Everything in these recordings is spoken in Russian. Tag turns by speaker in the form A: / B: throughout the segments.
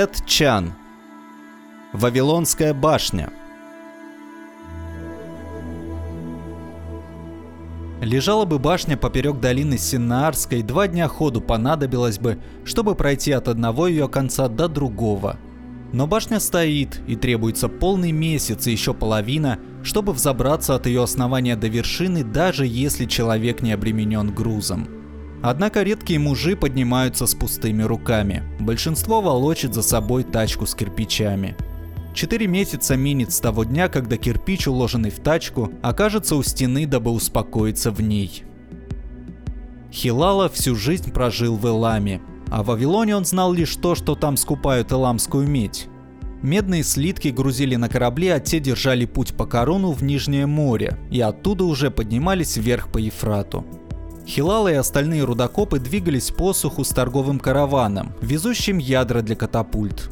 A: Тед Чан. Вавилонская башня. Лежала бы башня поперек долины Синаарской, два дня ходу понадобилось бы, чтобы пройти от одного ее конца до другого. Но башня стоит, и требуется полный месяц и еще половина, чтобы взобраться от ее основания до вершины, даже если человек не обременен грузом. Однако редкие мужи поднимаются с пустыми руками. Большинство волочит за собой тачку с кирпичами. Четыре месяца минит с того дня, когда кирпич, уложенный в тачку, окажется у стены, дабы успокоиться в ней. Хилала всю жизнь прожил в Эламе, а в Вавилоне он знал лишь то, что там скупают эламскую медь. Медные слитки грузили на корабли, а те держали путь по корону в Нижнее море, и оттуда уже поднимались вверх по Ефрату. Хилала и остальные рудокопы двигались по суху с торговым караваном, везущим ядра для катапульт.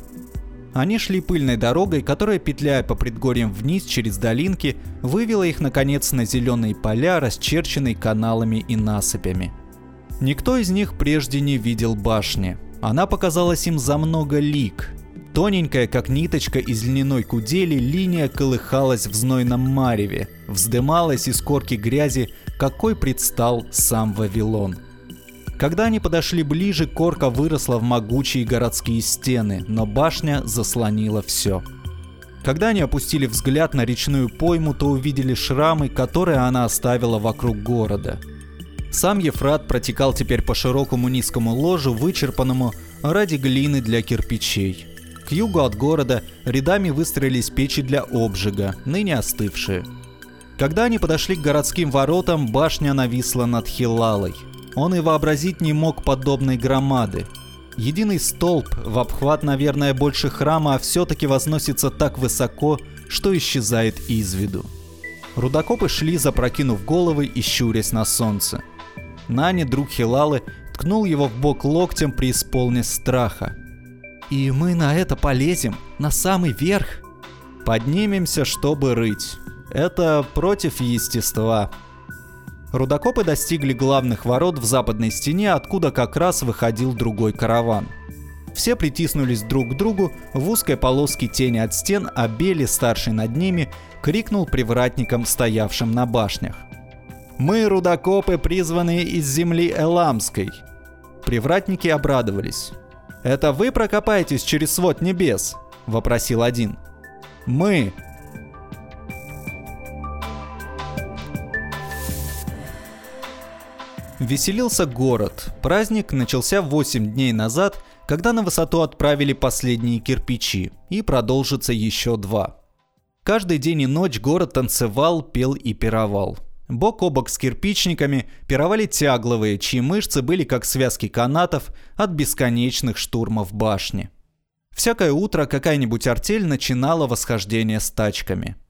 A: Они шли пыльной дорогой, которая, петляя по предгорьям вниз через долинки, вывела их наконец на зеленые поля, расчерченные каналами и насыпями. Никто из них прежде не видел башни. Она показалась им за много лик. Тоненькая, как ниточка из льняной кудели, линия колыхалась в знойном мареве, вздымалась из корки грязи, какой предстал сам Вавилон – когда они подошли ближе, корка выросла в могучие городские стены, но башня заслонила все. Когда они опустили взгляд на речную пойму, то увидели шрамы, которые она оставила вокруг города. Сам Ефрат протекал теперь по широкому низкому ложу, вычерпанному ради глины для кирпичей. К югу от города рядами выстроились печи для обжига, ныне остывшие. Когда они подошли к городским воротам, башня нависла над Хилалой – он и вообразить не мог подобной громады. Единый столб, в обхват, наверное, больше храма, а все-таки возносится так высоко, что исчезает из виду. Рудокопы шли, запрокинув головы и щурясь на солнце. Нани, друг Хилалы, ткнул его в бок локтем, преисполня страха. «И мы на это полезем? На самый верх?» «Поднимемся, чтобы рыть. Это против естества», Рудокопы достигли главных ворот в западной стене, откуда как раз выходил другой караван. Все притиснулись друг к другу в узкой полоске тени от стен, а Бели, старший над ними, крикнул привратникам, стоявшим на башнях. «Мы, рудокопы, призванные из земли Эламской!» Привратники обрадовались. «Это вы прокопаетесь через свод небес?» – вопросил один. «Мы!» Веселился город. Праздник начался 8 дней назад, когда на высоту отправили последние кирпичи, и продолжится еще два. Каждый день и ночь город танцевал, пел и пировал. Бок о бок с кирпичниками пировали тягловые, чьи мышцы были как связки канатов от бесконечных штурмов башни. Всякое утро какая-нибудь артель начинала восхождение с тачками –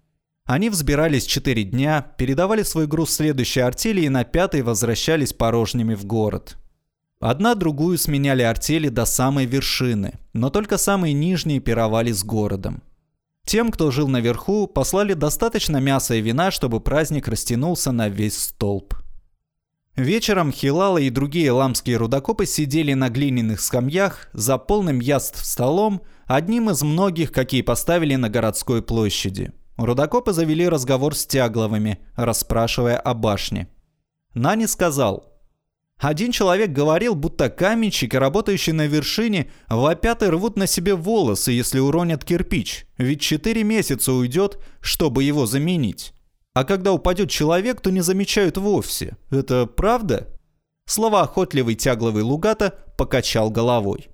A: они взбирались четыре дня, передавали свой груз следующей артели и на пятый возвращались порожними в город. Одна другую сменяли артели до самой вершины, но только самые нижние пировали с городом. Тем, кто жил наверху, послали достаточно мяса и вина, чтобы праздник растянулся на весь столб. Вечером Хилала и другие ламские рудокопы сидели на глиняных скамьях за полным яств столом, одним из многих, какие поставили на городской площади – Рудокопы завели разговор с Тягловыми, расспрашивая о башне. Нани сказал, один человек говорил, будто каменщики, работающие на вершине, вопят и рвут на себе волосы, если уронят кирпич, ведь четыре месяца уйдет, чтобы его заменить. А когда упадет человек, то не замечают вовсе. Это правда? Слова охотливый тягловый Лугата покачал головой.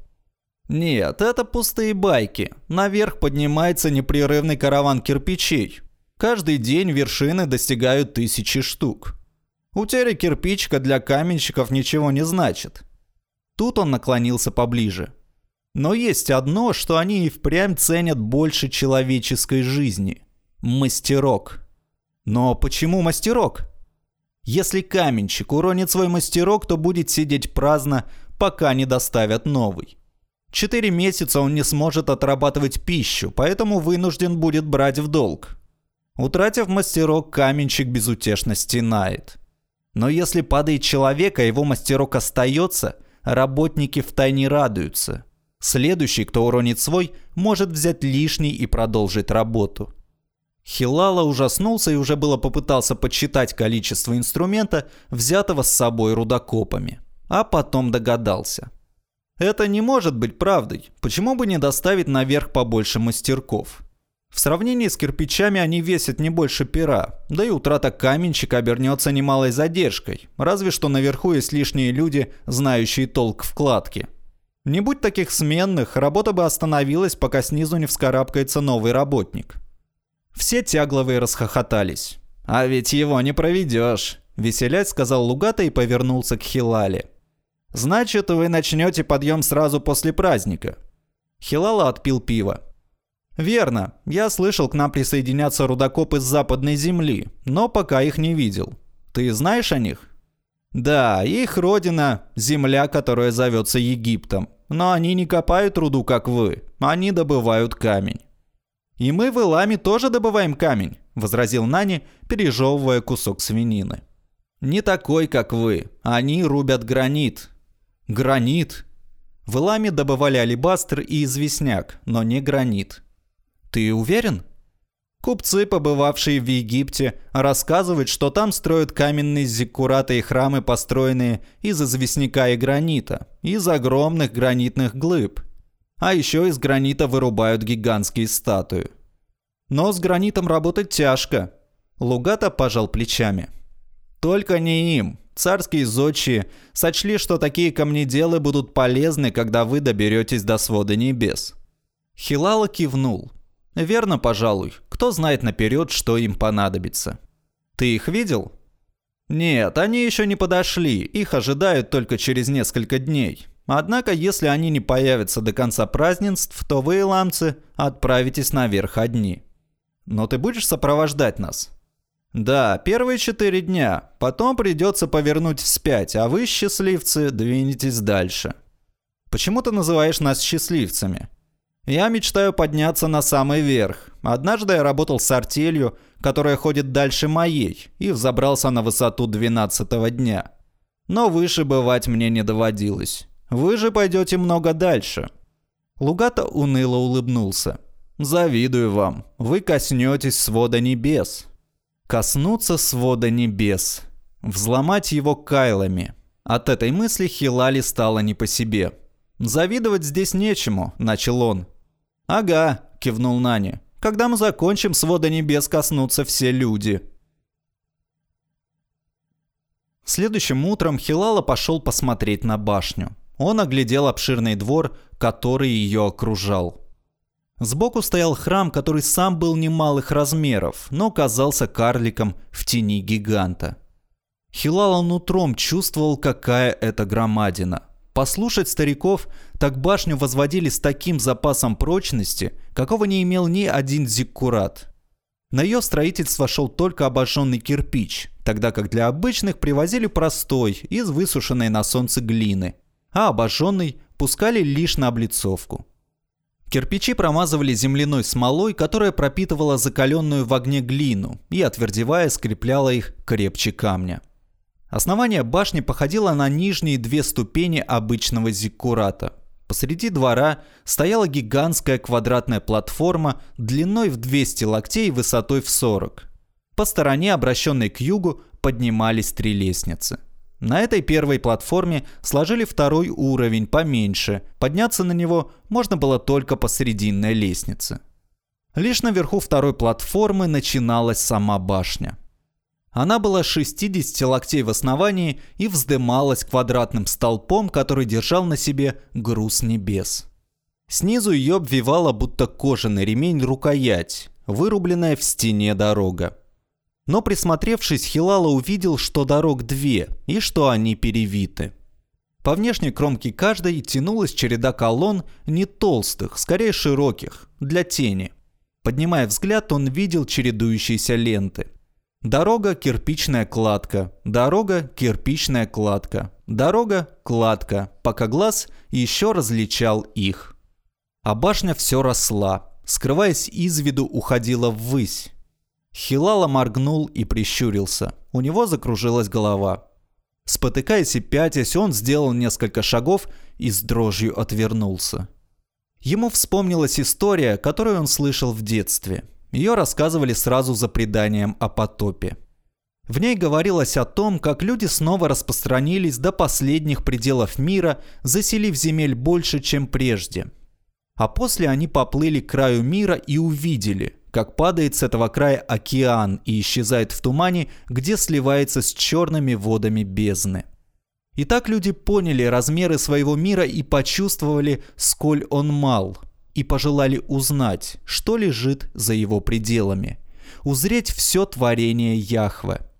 A: Нет, это пустые байки. Наверх поднимается непрерывный караван кирпичей. Каждый день вершины достигают тысячи штук. Утеря кирпичка для каменщиков ничего не значит. Тут он наклонился поближе. Но есть одно, что они и впрямь ценят больше человеческой жизни. Мастерок. Но почему мастерок? Если каменщик уронит свой мастерок, то будет сидеть праздно, пока не доставят новый. Четыре месяца он не сможет отрабатывать пищу, поэтому вынужден будет брать в долг. Утратив мастерок, каменщик безутешно стенает. Но если падает человек, а его мастерок остается, работники втайне радуются. Следующий, кто уронит свой, может взять лишний и продолжить работу. Хилала ужаснулся и уже было попытался подсчитать количество инструмента, взятого с собой рудокопами. А потом догадался. Это не может быть правдой. Почему бы не доставить наверх побольше мастерков? В сравнении с кирпичами они весят не больше пера, да и утрата каменщика обернется немалой задержкой, разве что наверху есть лишние люди, знающие толк вкладки. Не будь таких сменных, работа бы остановилась, пока снизу не вскарабкается новый работник. Все тягловые расхохотались. «А ведь его не проведешь», – веселять сказал Лугата и повернулся к Хилале. «Значит, вы начнете подъем сразу после праздника». Хилала отпил пиво. «Верно. Я слышал, к нам присоединятся рудокопы с западной земли, но пока их не видел. Ты знаешь о них?» «Да, их родина – земля, которая зовется Египтом. Но они не копают руду, как вы. Они добывают камень». «И мы в Иламе тоже добываем камень», – возразил Нани, пережевывая кусок свинины. «Не такой, как вы. Они рубят гранит». «Гранит?» В Иламе добывали алебастр и известняк, но не гранит. Ты уверен? Купцы, побывавшие в Египте, рассказывают, что там строят каменные зиккураты и храмы, построенные из известняка и гранита, из огромных гранитных глыб. А еще из гранита вырубают гигантские статуи. Но с гранитом работать тяжко. Лугата пожал плечами. Только не им. Царские зодчие сочли, что такие камнеделы будут полезны, когда вы доберетесь до свода небес. Хилала кивнул. Верно, пожалуй. Кто знает наперед, что им понадобится. Ты их видел? Нет, они еще не подошли. Их ожидают только через несколько дней. Однако, если они не появятся до конца празднеств, то вы, ламцы, отправитесь наверх одни. Но ты будешь сопровождать нас? Да, первые четыре дня. Потом придется повернуть вспять, а вы, счастливцы, двинетесь дальше. Почему ты называешь нас счастливцами? Я мечтаю подняться на самый верх. Однажды я работал с артелью, которая ходит дальше моей, и взобрался на высоту 12 дня. Но выше бывать мне не доводилось. Вы же пойдете много дальше. Лугата уныло улыбнулся. Завидую вам. Вы коснетесь свода небес. Коснуться свода небес. Взломать его кайлами. От этой мысли Хилали стало не по себе. «Завидовать здесь нечему», — начал он. «Ага», – кивнул Нани. «Когда мы закончим, свода небес коснутся все люди». Следующим утром Хилала пошел посмотреть на башню. Он оглядел обширный двор, который ее окружал. Сбоку стоял храм, который сам был немалых размеров, но казался карликом в тени гиганта. Хилала нутром чувствовал, какая это громадина – Послушать стариков, так башню возводили с таким запасом прочности, какого не имел ни один зиккурат. На ее строительство шел только обожженный кирпич, тогда как для обычных привозили простой, из высушенной на солнце глины, а обожженный пускали лишь на облицовку. Кирпичи промазывали земляной смолой, которая пропитывала закаленную в огне глину и, отвердевая, скрепляла их крепче камня. Основание башни походило на нижние две ступени обычного зиккурата. Посреди двора стояла гигантская квадратная платформа длиной в 200 локтей и высотой в 40. По стороне, обращенной к югу, поднимались три лестницы. На этой первой платформе сложили второй уровень поменьше. Подняться на него можно было только по срединной лестнице. Лишь наверху второй платформы начиналась сама башня. Она была 60 локтей в основании и вздымалась квадратным столпом, который держал на себе груз небес. Снизу ее обвивала будто кожаный ремень рукоять, вырубленная в стене дорога. Но присмотревшись, Хилала увидел, что дорог две и что они перевиты. По внешней кромке каждой тянулась череда колонн не толстых, скорее широких, для тени. Поднимая взгляд, он видел чередующиеся ленты. Дорога – кирпичная кладка, дорога – кирпичная кладка, дорога – кладка, пока глаз еще различал их. А башня все росла, скрываясь из виду, уходила ввысь. Хилала моргнул и прищурился. У него закружилась голова. Спотыкаясь и пятясь, он сделал несколько шагов и с дрожью отвернулся. Ему вспомнилась история, которую он слышал в детстве. Ее рассказывали сразу за преданием о потопе. В ней говорилось о том, как люди снова распространились до последних пределов мира, заселив земель больше, чем прежде. А после они поплыли к краю мира и увидели, как падает с этого края океан и исчезает в тумане, где сливается с черными водами бездны. И так люди поняли размеры своего мира и почувствовали, сколь он мал, и пожелали узнать, что лежит за его пределами, узреть все творение Яхве –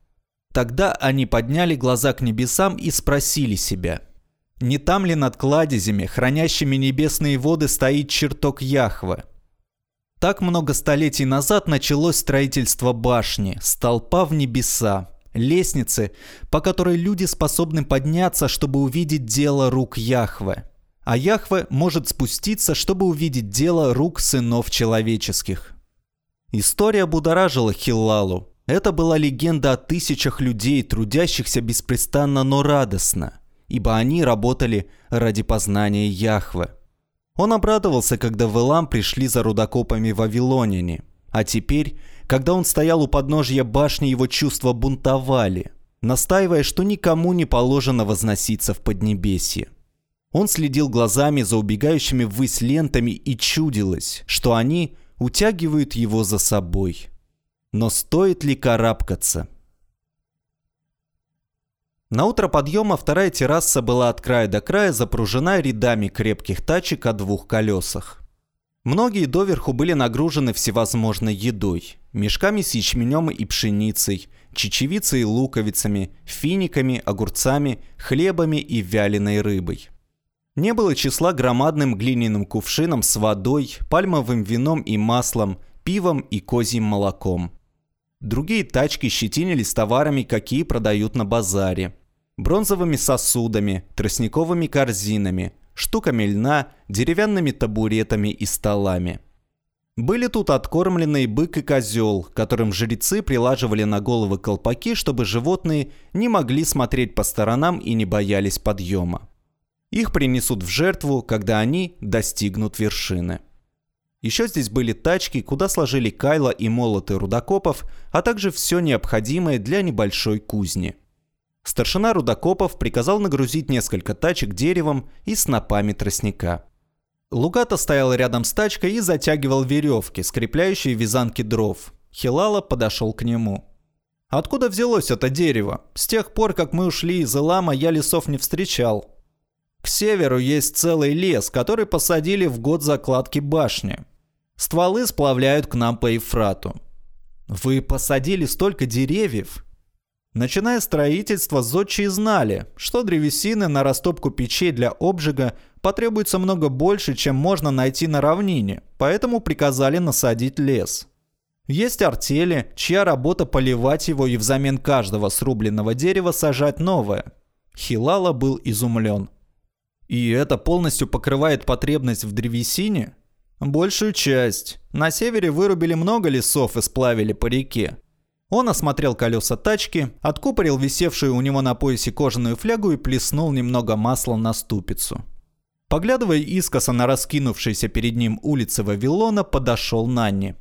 A: Тогда они подняли глаза к небесам и спросили себя, не там ли над кладезями, хранящими небесные воды, стоит чертог Яхвы? Так много столетий назад началось строительство башни, столпа в небеса, лестницы, по которой люди способны подняться, чтобы увидеть дело рук Яхве. А Яхве может спуститься, чтобы увидеть дело рук сынов человеческих. История будоражила Хиллалу, это была легенда о тысячах людей, трудящихся беспрестанно, но радостно, ибо они работали ради познания Яхве. Он обрадовался, когда в Элам пришли за рудокопами вавилоняне, а теперь, когда он стоял у подножья башни, его чувства бунтовали, настаивая, что никому не положено возноситься в Поднебесье. Он следил глазами за убегающими ввысь лентами и чудилось, что они утягивают его за собой – но стоит ли карабкаться? На утро подъема вторая терраса была от края до края запружена рядами крепких тачек о двух колесах. Многие доверху были нагружены всевозможной едой. Мешками с ячменем и пшеницей, чечевицей и луковицами, финиками, огурцами, хлебами и вяленой рыбой. Не было числа громадным глиняным кувшином с водой, пальмовым вином и маслом, пивом и козьим молоком. Другие тачки щетинились товарами, какие продают на базаре. Бронзовыми сосудами, тростниковыми корзинами, штуками льна, деревянными табуретами и столами. Были тут откормленные бык и козел, которым жрецы прилаживали на головы колпаки, чтобы животные не могли смотреть по сторонам и не боялись подъема. Их принесут в жертву, когда они достигнут вершины. Еще здесь были тачки, куда сложили кайла и молоты рудокопов, а также все необходимое для небольшой кузни. Старшина рудокопов приказал нагрузить несколько тачек деревом и снопами тростника. Лугата стоял рядом с тачкой и затягивал веревки, скрепляющие вязанки дров. Хилала подошел к нему. «Откуда взялось это дерево? С тех пор, как мы ушли из Илама, я лесов не встречал. К северу есть целый лес, который посадили в год закладки башни. Стволы сплавляют к нам по Ефрату. Вы посадили столько деревьев. Начиная строительство, зодчие знали, что древесины на растопку печей для обжига потребуется много больше, чем можно найти на равнине, поэтому приказали насадить лес. Есть артели, чья работа поливать его и взамен каждого срубленного дерева сажать новое. Хилала был изумлен. И это полностью покрывает потребность в древесине? Большую часть. На севере вырубили много лесов и сплавили по реке. Он осмотрел колеса тачки, откупорил висевшую у него на поясе кожаную флягу и плеснул немного масла на ступицу. Поглядывая искоса на раскинувшиеся перед ним улицы Вавилона, подошел Нанни.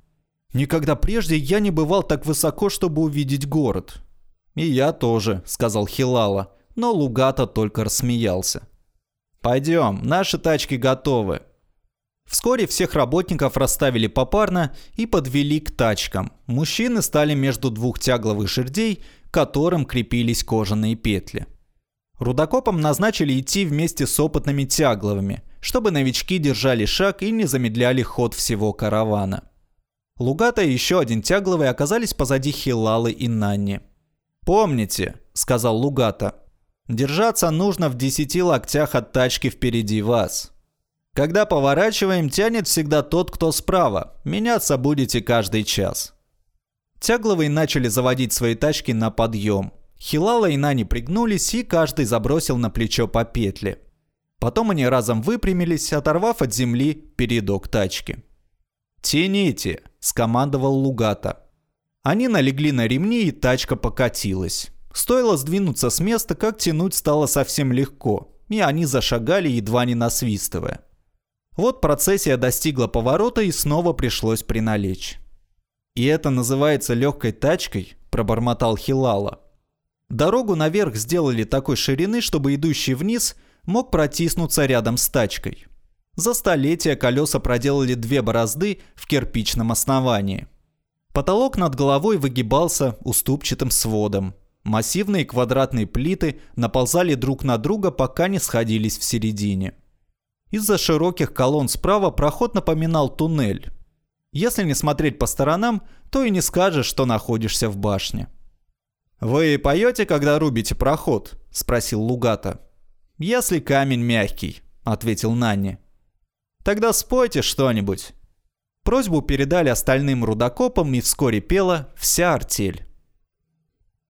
A: «Никогда прежде я не бывал так высоко, чтобы увидеть город». «И я тоже», — сказал Хилала, но Лугата только рассмеялся. «Пойдем, наши тачки готовы. Вскоре всех работников расставили попарно и подвели к тачкам. Мужчины стали между двух тягловых жердей, к которым крепились кожаные петли. Рудокопам назначили идти вместе с опытными тягловыми, чтобы новички держали шаг и не замедляли ход всего каравана. Лугата и еще один тягловый оказались позади Хилалы и Нанни. «Помните», — сказал Лугата, — «держаться нужно в десяти локтях от тачки впереди вас. Когда поворачиваем, тянет всегда тот, кто справа. Меняться будете каждый час. Тягловые начали заводить свои тачки на подъем. Хилала и Нани пригнулись, и каждый забросил на плечо по петле. Потом они разом выпрямились, оторвав от земли передок тачки. «Тяните!» – скомандовал Лугата. Они налегли на ремни, и тачка покатилась. Стоило сдвинуться с места, как тянуть стало совсем легко, и они зашагали, едва не насвистывая. Вот процессия достигла поворота и снова пришлось приналечь. «И это называется легкой тачкой?» – пробормотал Хилала. Дорогу наверх сделали такой ширины, чтобы идущий вниз мог протиснуться рядом с тачкой. За столетия колеса проделали две борозды в кирпичном основании. Потолок над головой выгибался уступчатым сводом. Массивные квадратные плиты наползали друг на друга, пока не сходились в середине. Из-за широких колонн справа проход напоминал туннель. Если не смотреть по сторонам, то и не скажешь, что находишься в башне. «Вы поете, когда рубите проход?» – спросил Лугата. «Если камень мягкий», – ответил Нанни. «Тогда спойте что-нибудь». Просьбу передали остальным рудокопам и вскоре пела вся артель.